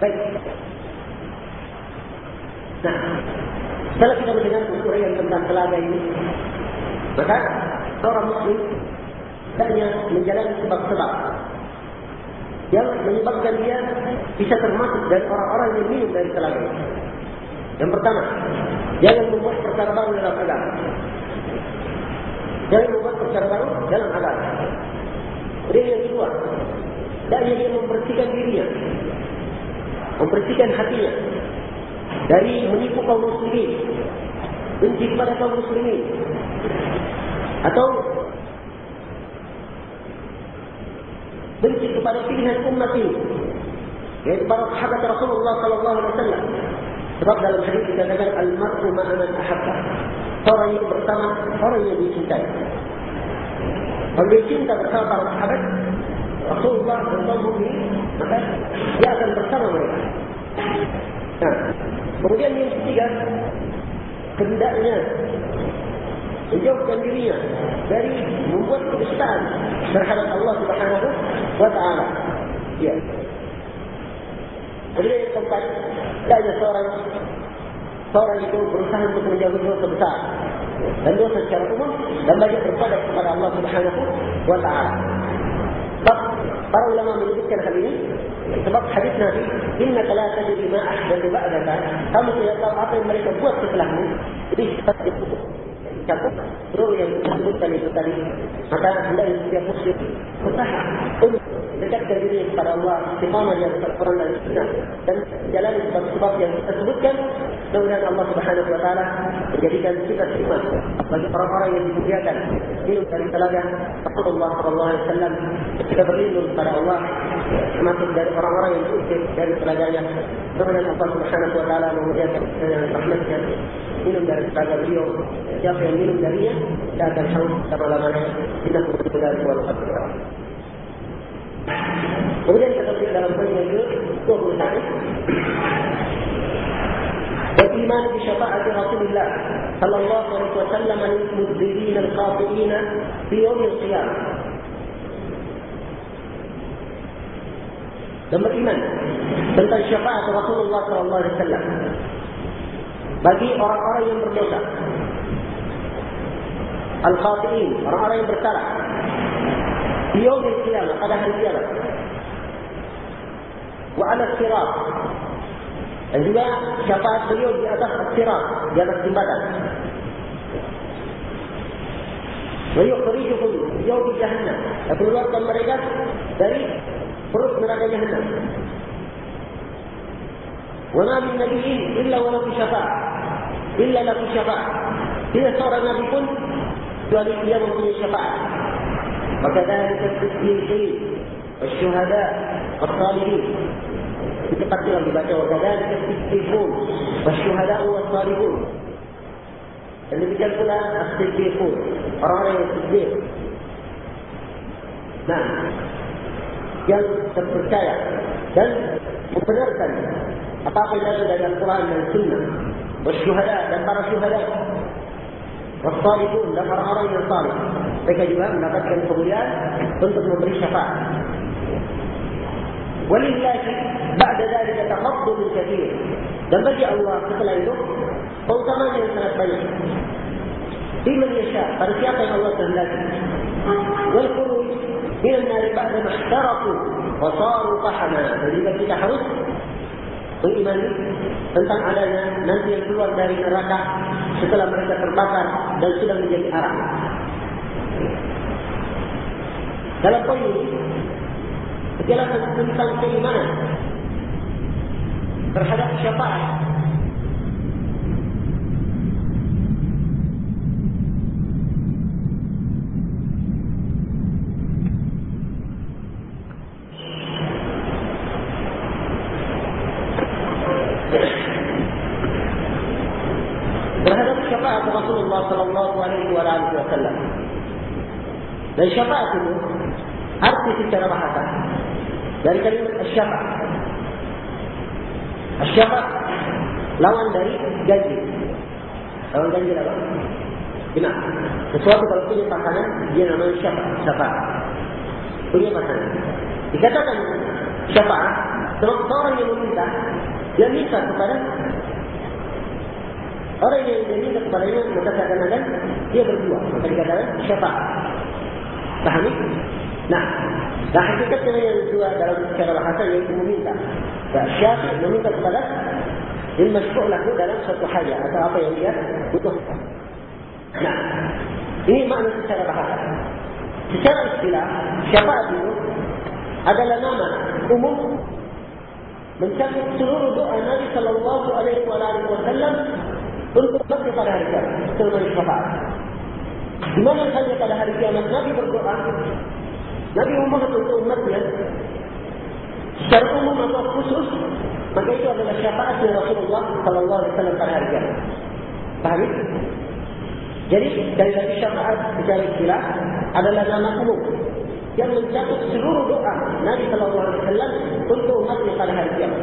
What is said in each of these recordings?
Baik. Nah, setelah kita mendengar uraian tentang telaga ini, maka seorang muslim hanya menjalani sebab-sebab yang menyebabkan dia bisa termasuk dari orang-orang yang minum dari telaga. Yang pertama, jangan membuat perkara baru dalam agama. Jangan membuat perkara baru dalam agama. Kemudian yang kedua, dan dia membersihkan dirinya, membersihkan hatinya dari menipu kaum muslimin, benci kepada kaum muslimin, atau benci kepada pilihan umat ini, yaitu para sahabat Rasulullah Sallallahu Alaihi Wasallam. Sebab dalam hadis dikatakan al-mar'u ma'aman ahabba. Orang itu bersama orang yang dicintai. Orang yang cinta bersama para sahabat Rasulullah bertemu ini, maka dia akan bersama mereka. Nah, kemudian yang ketiga, hendaknya menjauhkan dirinya dari membuat kedustaan terhadap Allah Subhanahu wa taala. Ya. Kemudian yang keempat, hendaknya seorang seorang itu berusaha untuk menjauhi dosa besar dan dosa secara umum dan banyak berpada kepada Allah Subhanahu wa taala. Para ulama menyebutkan hal ini sebab hadis Nabi, "Inna la tadri ma ahdathu ba'daka." Kamu tidak tahu apa yang mereka buat setelahmu. Jadi sifat itu cakup seluruh yang disebutkan itu tadi. Maka hendaknya setiap muslim usaha untuk dekatkan diri kepada Allah, istiqamah yang Al-Quran dan Sunnah dan jalani sebab-sebab yang kita sebutkan. Mudah-mudahan Allah Subhanahu Wa Taala menjadikan kita terima bagi orang-orang yang dimuliakan minum dari telaga Rasulullah Sallallahu Alaihi Wasallam kita berlindung kepada Allah termasuk dari orang-orang yang diusir dari telaganya. Mudah-mudahan Allah Subhanahu Wa Taala memuliakan dengan rahmatnya minum dari telaga beliau. Siapa yang minum darinya, tidak akan selama-lamanya. Tidak betul dari kuat Kemudian kita lihat dalam poin yang ke-21. والإيمان بشفاعة رسول الله صلى الله عليه وسلم للمذنبين الخاطئين في يوم القيامة. dan beriman tentang syafaat Rasulullah sallallahu alaihi wasallam bagi orang-orang yang berdosa al-khati'in orang-orang yang bersalah di yaumil qiyamah pada hari kiamat وعلى الصراط. الربا شفاعة اليوم بأدق الصراط جابت البدن. ويخرجهم يوم جهنم. يقول الوقت mereka dari من neraka جهنم. وما من نبي إلا وله شفاعة. إلا له شفاعة. إذا صار النبي كن فهذه يوم من الشفاعة وكذلك الصديقين والشهداء والصالحين. في تقدير dibaca وكذلك الصديقون والشهداء والصالحون dan demikian pula as-siddiqun orang-orang yang siddiq nah yang terpercaya dan membenarkan apa-apa yang ada dari Al-Quran dan Sunnah wasyuhada dan para syuhada wasalihun dan orang-orang yang salih mereka juga mendapatkan kemuliaan untuk memberi syafaat walillahi ba'da dhalika taqaddum kathir. Dan bagi Allah setelah itu keutamaan yang sangat banyak Biman yasha pada siapa yang Allah kehendaki. Wal khuruj min an-nar ba'da ma ihtaraku wa saru fahama jadi kita harus mengimani tentang adanya nanti yang keluar dari neraka setelah mereka terbakar dan sudah menjadi arah. Dalam poin ini, kejelasan tentang keimanan terhadap syafaat. Dan syafaat itu arti secara bahasa dari kalimat syafaat. Syafaat lawan dari janji. Lawan janji apa? Benar. Sesuatu kalau punya pasangan dia namanya syafaat. Syafaat. Punya pasangan. Dikatakan syafaat Sebab orang yang meminta, dia minta kepada orang yang dia minta kepadanya, maka kadang-kadang dia berdua. Maka dikatakan syafaat. Pahami? Nah, dan hakikatnya yang kedua dalam secara bahasa yaitu meminta. Ya, syafiat meminta kepada yang masyukur laku dalam satu hajat atau apa yang dia butuhkan. Nah, ini makna secara bahasa. Secara istilah, syafaat itu adalah nama umum mencakup seluruh doa Nabi Sallallahu Alaihi Wasallam untuk bagi pada hari kiamat. Seluruh syafaat. Di mana saja pada hari kiamat Nabi berdoa, Nabi memohon untuk umatnya secara umum atau khusus, maka itu adalah syafaat dari Rasulullah Sallallahu Alaihi Wasallam pada hari kiamat. Paham? Jadi dari segi syafaat secara istilah adalah nama umum yang mencakup seluruh doa Nabi Sallallahu Alaihi Wasallam untuk umatnya pada hari kiamat.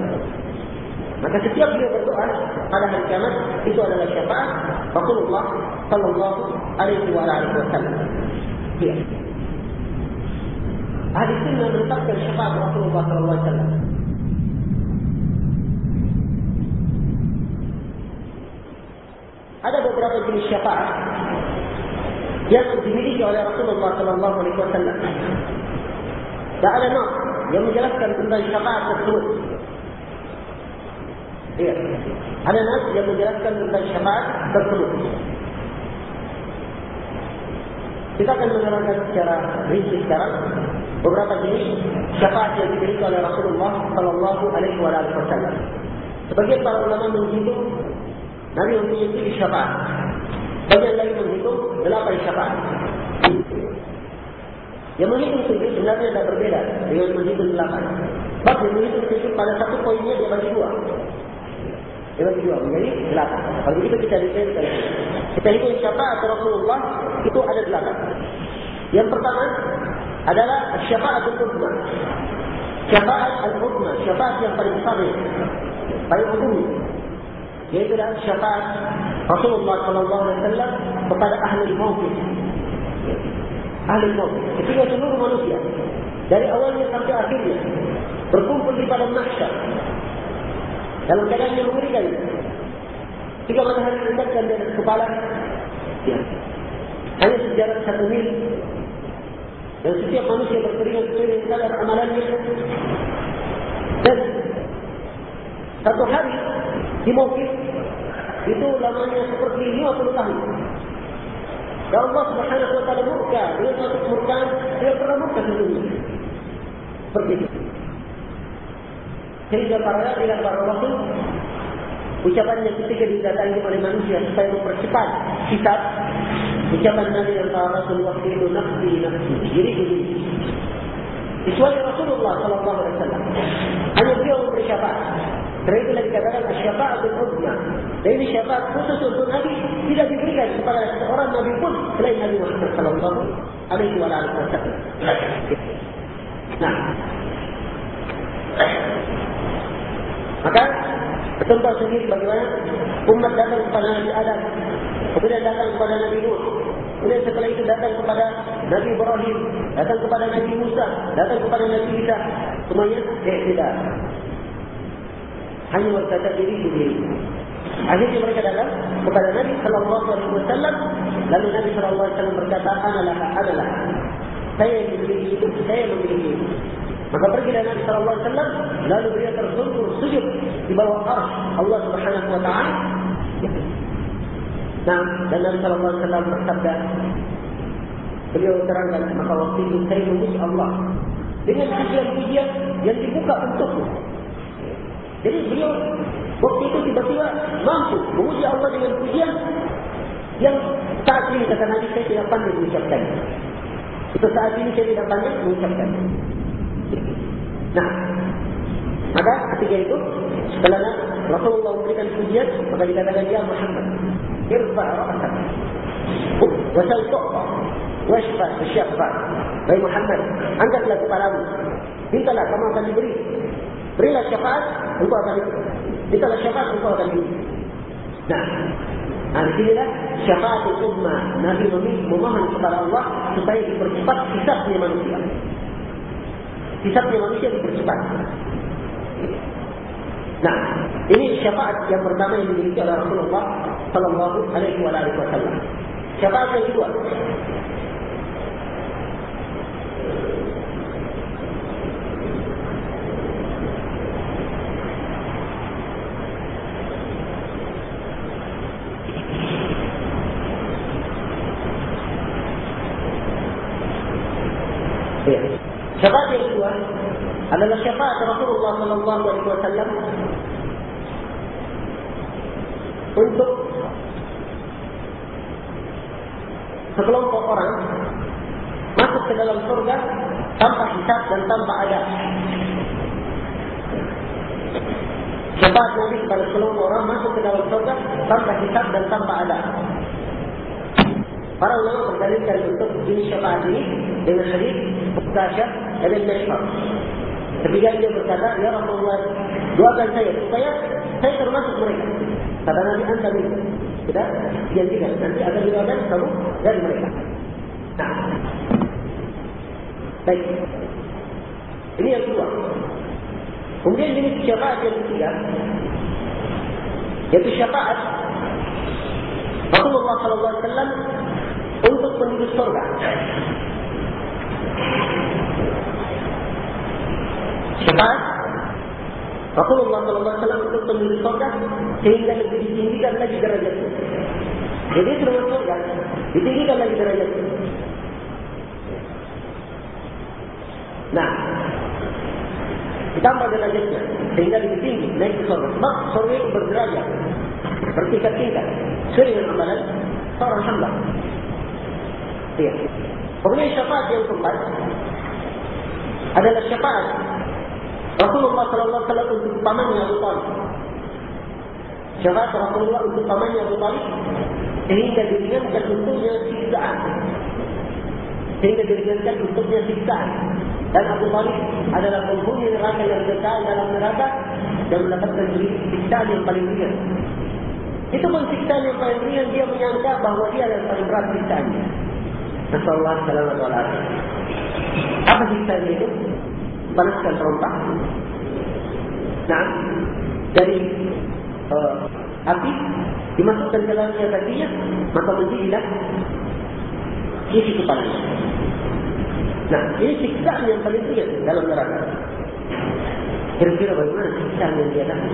Maka setiap dia berdoa pada hari kiamat itu adalah syafaat Rasulullah Sallallahu Alaihi Wasallam. Ya. هذه سنة من تلك الشباب رسول الله صلى الله عليه وسلم. هذا بقرابة من الشفاعة. به بمليك على رسول الله صلى الله عليه وسلم. تعالى نوع يوم جلسكم عند الشفاعة تسود هذا الناس إيه. يوم جلسكم عند الشفاعة تسود Kita akan menerangkan secara rinci sekarang beberapa jenis syafaat yang dimiliki oleh Rasulullah Sallallahu Alaihi Wasallam. Sebagian para ulama menghitung Nabi mempunyai tujuh syafaat. Bagian lain menghitung delapan syafaat. Yang menghitung tujuh sebenarnya tidak berbeda dengan menghitung delapan. Sebab yang menghitung tujuh pada satu poinnya dia bagi dua. Dia bagi dua menjadi delapan. Kalau begitu kita detailkan. Hitung syafaat Rasulullah itu ada delapan. Yang pertama adalah syafaat al-Uthma. Syafaat al-Uthma. Syafaat yang paling besar. Paling umum yaitu dalam syafaat Rasulullah sallallahu alaihi wasallam kepada ahli maut. Ahli maut. Ketika seluruh manusia dari awalnya sampai akhirnya berkumpul di padang mahsyar dalam keadaan yang mengerikan. Jika matahari mendekatkan di atas kepala, ya. hanya sejarah satu mil dan setiap manusia berkeringat dengan kadar amalannya dan satu hari di Mokit itu lamanya seperti 50 tahun. Ya Allah subhanahu wa ta'ala murka. Dia satu kemurkaan. Dia pernah murka sebelumnya. Seperti itu. Sehingga para nabi dan para rasul ucapannya ketika didatangi oleh manusia supaya mempercepat kitab ucapan nabi dan para rasul waktu itu nafsi nafsi diri diri kecuali Rasulullah sallallahu alaihi wasallam hanya beliau memberi syafaat kerana itulah dikatakan syafaat al-Uzma. Dan ini syafaat khusus untuk Nabi tidak diberikan kepada seorang Nabi pun selain Nabi Muhammad sallallahu alaihi wasallam. Nah. Maka contoh sendiri bagaimana umat datang kepada Nabi Adam, kemudian datang kepada Nabi Nuh, kemudian setelah itu datang kepada Nabi Ibrahim, datang kepada Nabi Musa, datang kepada Nabi Isa, semuanya eh, tidak hanya berkata diri sendiri. Akhirnya mereka datang kepada Nabi Sallallahu Alaihi Wasallam. Lalu Nabi Sallallahu Alaihi Wasallam berkata, Analah, Analah. Saya yang memiliki itu, saya memiliki itu. Maka pergi dari Nabi Sallallahu Alaihi Wasallam. Lalu beliau tersungkur sujud di bawah arsh Allah Subhanahu Wa Taala. Nah, dan Nabi Sallallahu Alaihi Wasallam bersabda, beliau terangkan maka waktu itu saya memuji Allah dengan pujian-pujian yang dibuka untukmu. Jadi beliau waktu itu tiba-tiba mampu memuji Allah dengan pujian yang saat ini kata Nabi saya tidak pandai mengucapkan. Itu saat ini saya tidak pandai mengucapkan. Nah, maka ketika itu setelah Rasulullah memberikan pujian maka dikatakan dia Muhammad irfa ra'atak wasal tu'fa washfa syafa Baik Muhammad angkatlah kepalamu mintalah kamu akan diberi Berilah syafaat, engkau akan itu. Mintalah syafaat, engkau akan itu. Nah, sinilah syafaat ummah. Nabi memohon kepada Allah supaya dipercepat kisahnya manusia. Kisahnya manusia dipercepat. Nah, ini syafaat yang pertama yang dimiliki oleh Rasulullah Sallallahu Alaihi Wasallam. Syafaat yang kedua. Ya. Syafaat yang kedua adalah syafaat Rasulullah Sallallahu Alaihi Wasallam untuk sekelompok orang masuk ke dalam surga tanpa hisab dan tanpa adab. Syafaat Nabi kepada sekelompok orang masuk ke dalam surga tanpa hisab dan tanpa adab. Para ulama berdalilkan untuk jenis syafaat ini dengan hadis Ukasha dan Nashar. Ketika dia berkata, Ya Rasulullah, doakan saya supaya saya termasuk mereka. Kata Nabi Anta minta. Tidak, janjikan. Nanti akan didoakan kamu dari mereka. Nah. Baik. Ini yang kedua. Kemudian jenis syafaat yang ketiga. Yaitu syafaat Rasulullah SAW untuk penduduk surga. Syafaat Rasulullah SAW untuk penduduk surga sehingga lebih ditinggikan lagi derajatnya. Jadi sudah masuk surga, ditinggikan lagi derajatnya. Nah, ditambah derajatnya sehingga lebih tinggi naik ke. Sebab surga itu berderajat, bertingkat-tingkat. Sesuai dengan amalan seorang hamba. Ya. Kemudian syafaat yang keempat adalah syafaat Rasulullah Sallallahu Alaihi Wasallam untuk pamannya Abu Talib. Syafaat Rasulullah untuk pamannya Abu Talib sehingga diringankan untuknya siksaan. Sehingga diringankan untuknya siksaan. Dan Abu Talib adalah penghuni neraka yang kekal dalam neraka dan mendapatkan siksaan yang paling ringan. Itu pun siksaan yang paling ringan dia menyangka bahawa dia yang paling berat siksaannya. Rasulullah Sallallahu Alaihi Wasallam. Apa siksaan itu? Panaskan perompak. Nah, dari uh, api dimasukkan ke dalam kakinya, maka menjadilah isi kepalanya. Nah, ini siksaan yang paling ringan dalam neraka. Kira-kira bagaimana siksaan yang dia dapat?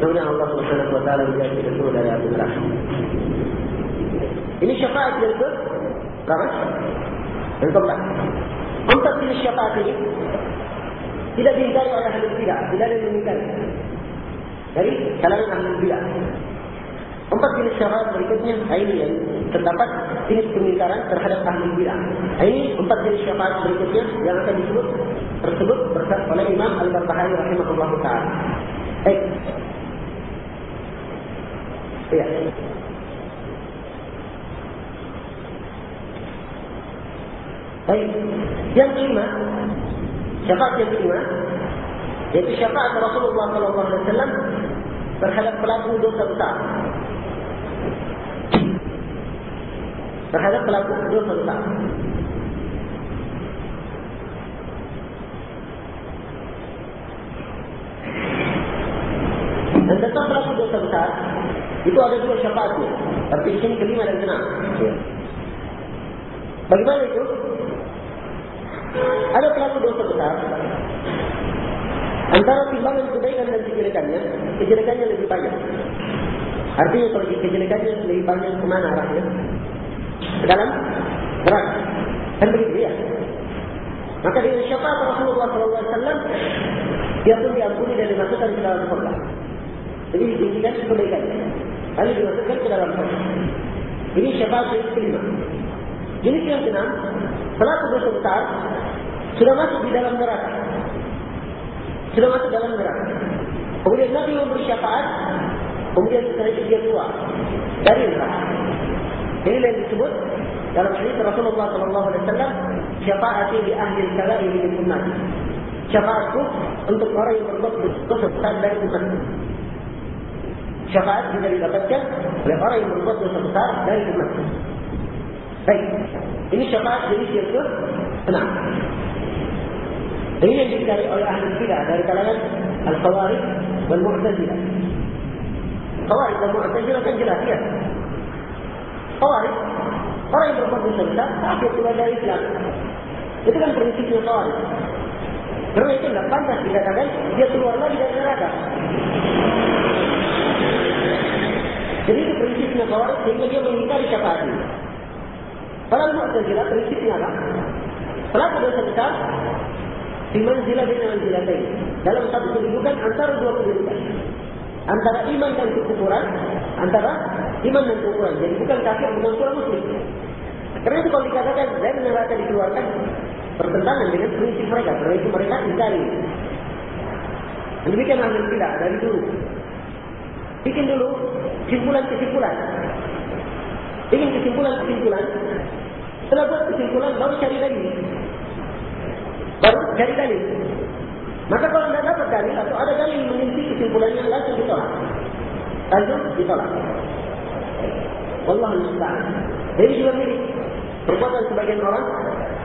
Semoga Allah Subhanahu wa taala menjadi itu dari api neraka. Ini syafaat yang ke berapa? Yang keempat. Empat jenis syafaat ini tidak diingkari oleh ahli bidah, tidak ada mengingkari. Dari kalangan ahli bidah. Empat jenis syafaat berikutnya ini yang terdapat jenis pengingkaran terhadap ahli bidah. Ini empat jenis syafaat berikutnya yang akan disebut tersebut bersama oleh Imam Al-Barbahari rahimahullah taala. Baik. Ya. Baik. Yang kelima, syafaat yang kelima, yaitu syafaat Rasulullah Wasallam terhadap pelaku dosa besar. Terhadap pelaku dosa besar. Dan tentang pelaku dosa besar, itu ada dua syafaatnya. Tapi di sini kelima dan keenam. Bagaimana itu? Ada pelaku dosa besar. Antara timbangan kebaikan dan kejelekannya, kejelekannya lebih banyak. Artinya kalau kejelekannya lebih banyak kemana arahnya? Ke dalam neraka. Kan begitu ya? Maka dengan syafaat Rasulullah SAW, dia pun diampuni dan dimasukkan ke dalam surga. Jadi ditinggikan kebaikannya. Lalu dimasukkan ke dalam surga. Ini syafaat yang kelima. Jenis yang keenam, pelaku dosa besar sudah masuk di dalam neraka. Sudah masuk dalam neraka. Kemudian Nabi memberi syafaat, kemudian setelah itu dia keluar dari neraka. Inilah yang disebut dalam hadis Rasulullah Sallallahu Alaihi Wasallam syafaat di akhir kala ini dimulai. Syafaatku untuk orang yang berbuat dosa besar dan besar. Syafaat juga didapatkan oleh orang yang berbuat dosa besar dan besar. Baik, ini syafaat jenis yang ke enam. هي البدع أهل البدع ذلك لنا الخوارج والمعتزله الخوارج والمعتزله تنجلى فيها خوارج خرج الرسول صلى الله عليه وسلم dari Islam itu kan prinsipnya خوارج Karena itu tidak pantas dikatakan dia keluar lagi dari neraka. Jadi itu prinsipnya khawarij sehingga dia mengingkari syafaat. Kalau Mu'tazilah prinsipnya apa? Pelaku dosa besar di manzilah dengan manzilah lain. Dalam satu kedudukan antara dua kedudukan. Antara iman dan kekufuran. Antara iman dan kekufuran. Jadi bukan kafir, bukan surah muslim. Karena itu kalau dikatakan dari neraka dikeluarkan bertentangan dengan prinsip mereka. Karena itu mereka. Dan demikian ahli tidak dari dulu. Bikin dulu kesimpulan-kesimpulan. Bikin kesimpulan-kesimpulan. Setelah buat kesimpulan, baru cari lagi baru cari dalil. Maka kalau tidak dapat dalil atau ada dalil menginti kesimpulannya langsung ditolak. Langsung ditolak. Allah musta'an. Jadi juga mirip. Perbuatan sebagian orang,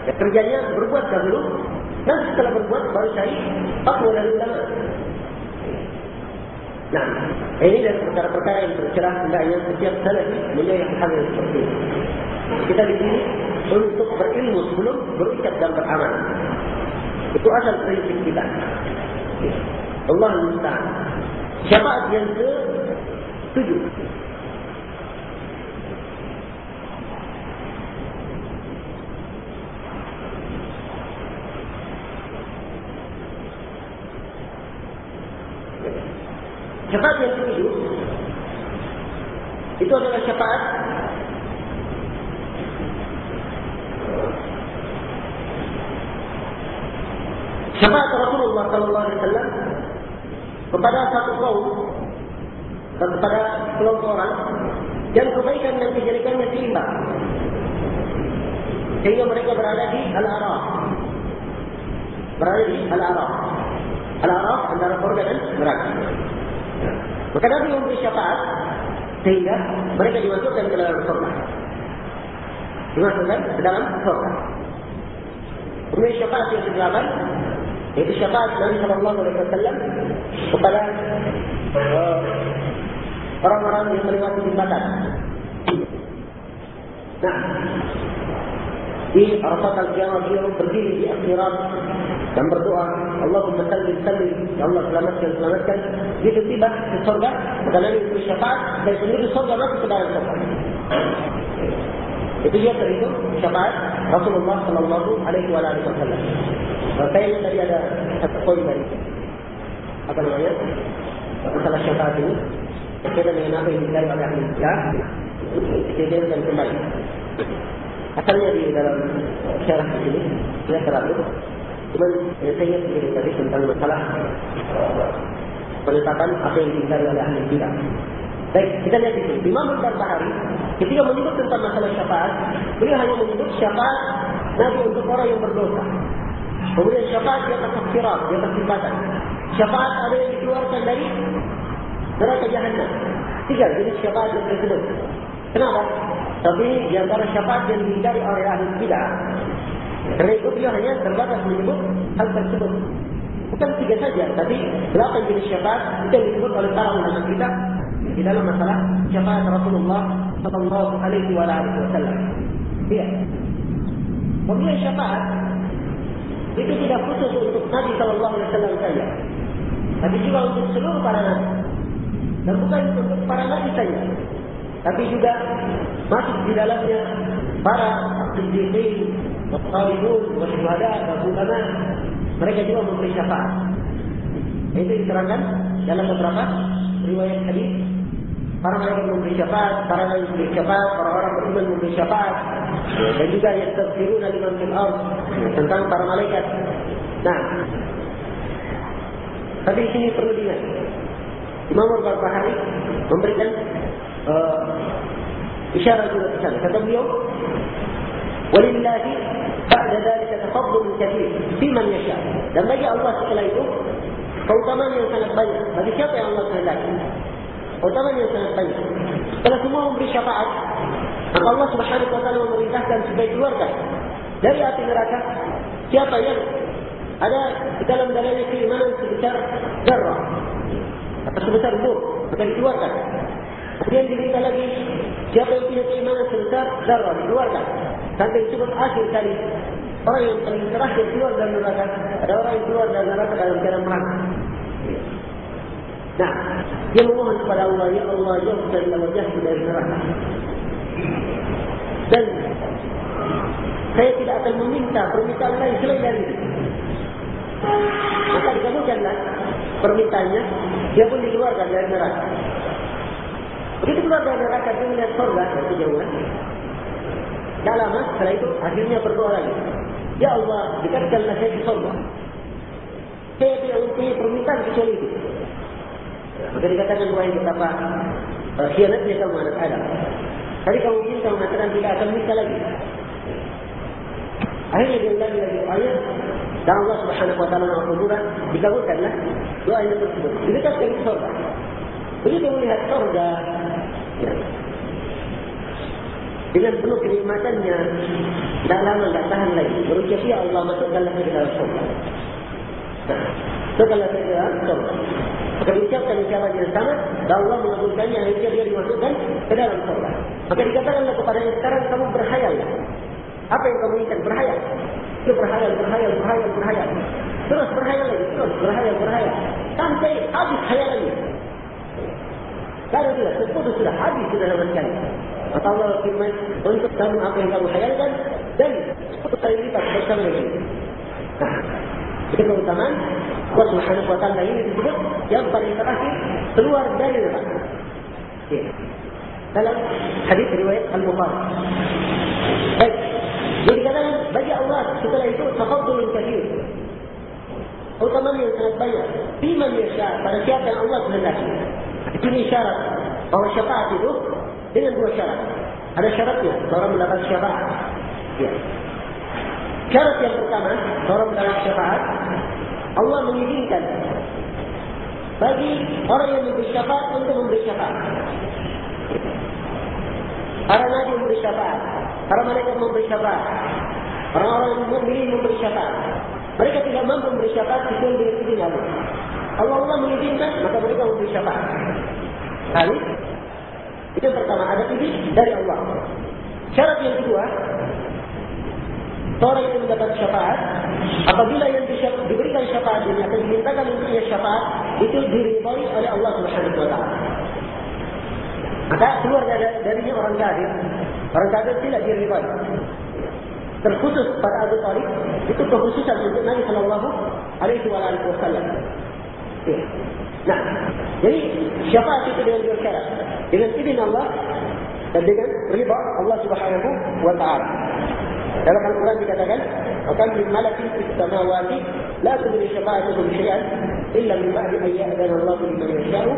ya, kerjanya berbuat dahulu, dan setelah berbuat baru cari fatwa dari ulama. Nah, ini dari perkara-perkara yang tercerah hendaknya setiap salah menjadi hal yang seperti ini. Kita di sini untuk berilmu sebelum berucap dan beramal. Itu asal prinsip kita. Allah Musta'an. Syafaat yang ke tujuh. Syafaat yang ke tujuh. Itu adalah Syafaat Rasulullah sallallahu alaihi wasallam kepada satu kaum kepada kelompok orang yang kebaikan dan kejelekannya seimbang. Sehingga mereka berada di Al-Araf. Berada di Al-Araf. Al-Araf antara surga dan neraka. Maka Nabi memberi syafaat sehingga mereka dimasukkan ke dalam surga. Dimasukkan ke dalam surga. Kemudian syafaat yang ke-8 itu syafaat Sallallahu Alaihi Wasallam kepada uh, orang-orang yang melewati jembatan. Nah, di Arafat al-Qiyamah beliau berdiri di akhirat dan berdoa Allahumma sallim sallim Ya Allah selamatkan selamatkan. Begitu tiba ke surga Maka Nabi beri syafaat Dan penduduk surga masuk ke dalam surga. Itu dia terhitung syafaat Rasulullah Sallallahu Alaihi Wasallam Kayaknya tadi ada satu poin dari apa namanya masalah syafaat ini berkaitan dengan apa yang dicari oleh ahli ya kejadian dan kembali. Asalnya di dalam syarah ini tidak terlalu yang saya sedikit tadi tentang masalah penetapan apa yang dicari oleh ahli bidah. Baik, kita lihat itu. Imam Al-Bahari ketika menyebut tentang masalah syafaat, beliau hanya menyebut syafaat Nabi untuk orang yang berdosa. Kemudian syafaat di atas sirat, di atas jembatan. Syafaat ada yang dikeluarkan dari neraka jahannam. Tiga jenis syafaat yang tersebut. Kenapa? Tapi di antara syafaat yang dihindari oleh ahli bidah. Kerana itu dia hanya terbatas menyebut hal tersebut. Bukan tiga saja, tapi delapan jenis syafaat itu yang disebut oleh para ulama kita di dalam masalah syafaat Rasulullah Sallallahu Alaihi Wasallam. Iya. Kemudian syafaat itu tidak khusus untuk Nabi Sallallahu Alaihi Wasallam saja, tapi juga untuk seluruh para nabi. Dan bukan untuk para nabi saja, tapi juga masuk di dalamnya para siddiqin, wassalihun, wasyuhada, ulama. Mereka juga memberi syafaat. Itu diterangkan dalam beberapa riwayat hadis. Para mereka memberi syafaat, para nabi memberi syafaat, orang-orang beriman memberi syafaat, dan juga yang terfirun liman fil ard tentang para malaikat. Nah, tapi di sini perlu diingat. Imam Al-Barbahari memberikan uh, isyarat juga ke sana. Kata beliau, Walillahi ba'da dhalika tafaddul kathir fi man yasha. Dan bagi Allah setelah itu keutamaan yang sangat banyak. Bagi siapa yang Allah kehendaki? Keutamaan yang sangat banyak. Setelah semua memberi syafaat, Allah Subhanahu wa taala memerintahkan supaya keluarkan dari api neraka siapa yang ada di dalam dalilnya keimanan sebesar darah atau sebesar bur maka dikeluarkan kemudian diminta lagi siapa yang punya keimanan sebesar darah dikeluarkan sampai disebut akhir kali orang yang paling terakhir keluar dari neraka ada orang yang keluar dari neraka dalam keadaan meraka nah dia memohon kepada Allah ya Allah jauhkan wajahku dari neraka dan saya tidak akan meminta permintaan lain selain dari itu. Maka dikabulkanlah permintaannya, dia pun dikeluarkan dari neraka. Begitu keluar dari neraka, dia melihat surga dari kejauhan. Tak lama setelah itu, akhirnya berdoa lagi. Ya Allah, dekatkanlah saya di surga. Saya tidak mempunyai permintaan kecuali itu. Maka dikatakan doa yang betapa khianatnya kamu anak Adam. Tadi kamu minta mengatakan tidak akan minta lagi. Akhirnya dia ulangi lagi ayat dan Allah Subhanahu wa taala mengaburkan dikabulkanlah doa yang tersebut. Didekatkan ke surga. Begitu melihat surga ya, dengan penuh kenikmatannya tidak lama tidak tahan lagi berucap ya Allah masukkanlah ke dalam masukkanlah ke dalam surga. Maka diucapkan ucapan yang sama dan Allah mengabulkannya akhirnya dia dimasukkan ke dalam surga. Maka dikatakanlah kepadanya sekarang kamu berhayal apa yang kamu inginkan? Berhayal. Itu berhayal, berhayal, berhayal, berhayal. Terus berhayal lagi, terus berhayal, berhayal. Sampai habis hayalannya. Kalau tidak, seputus sudah habis sudah sama sekali. Maka Allah firman, untuk kamu apa yang kamu hayalkan, dan seputus kali lipat bersama lagi. Nah, itu keutamaan Allah Subhanahu wa taala ini disebut yang paling terakhir keluar dari neraka. Ya. Dalam hadis riwayat Al-Bukhari. Baik, jadi katakan bagi Allah setelah itu tafadhul kathir. Utama yang sangat banyak. Biman yasha pada siapa yang Allah kehendaki. Ini syarat bahwa syafaat itu dengan dua syarat. Ada syaratnya seorang mendapat syafaat. Ya. Syarat yang pertama seorang mendapat syafaat Allah mengizinkan bagi orang yang memberi syafaat untuk memberi syafaat. Para nabi memberi syafaat, Para malaikat memberi syafaat. Orang-orang mukmin memberi syafaat. Mereka tidak mampu memberi syafaat kecuali dengan izin Allah. Allah Allah mengizinkan, maka mereka memberi syafaat. Kali itu yang pertama ada izin dari Allah. Syarat yang kedua, seorang yang mendapat syafaat, apabila yang diberikan syafaat ini akan dimintakan untuknya syafaat, itu diridhoi oleh Allah Subhanahu Taala. Maka keluar dari darinya orang kafir, Orang kafir tidak diribat. Terkhusus pada Abu Talib itu kekhususan untuk Nabi Shallallahu Alaihi Wasallam. Nah, jadi syafaat itu dengan dua syarat. Dengan izin Allah dan dengan riba Allah Subhanahu Wa Taala. Dalam Al-Quran dikatakan, "Akan min malakin fis samawati la tudri syafa'atuhum syai'an illa min ba'di an Allah liman yasha'u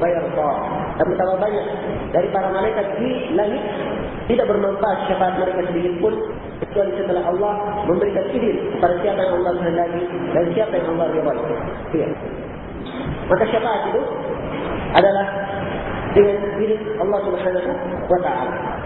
wa yarda." Dan betapa banyak dari para malaikat di langit tidak bermanfaat syafaat mereka sedikit pun kecuali setelah Allah memberikan izin kepada siapa yang Allah kehendaki dan siapa yang Allah ridhai. Ya. Maka syafaat itu adalah dengan izin Allah Subhanahu wa taala.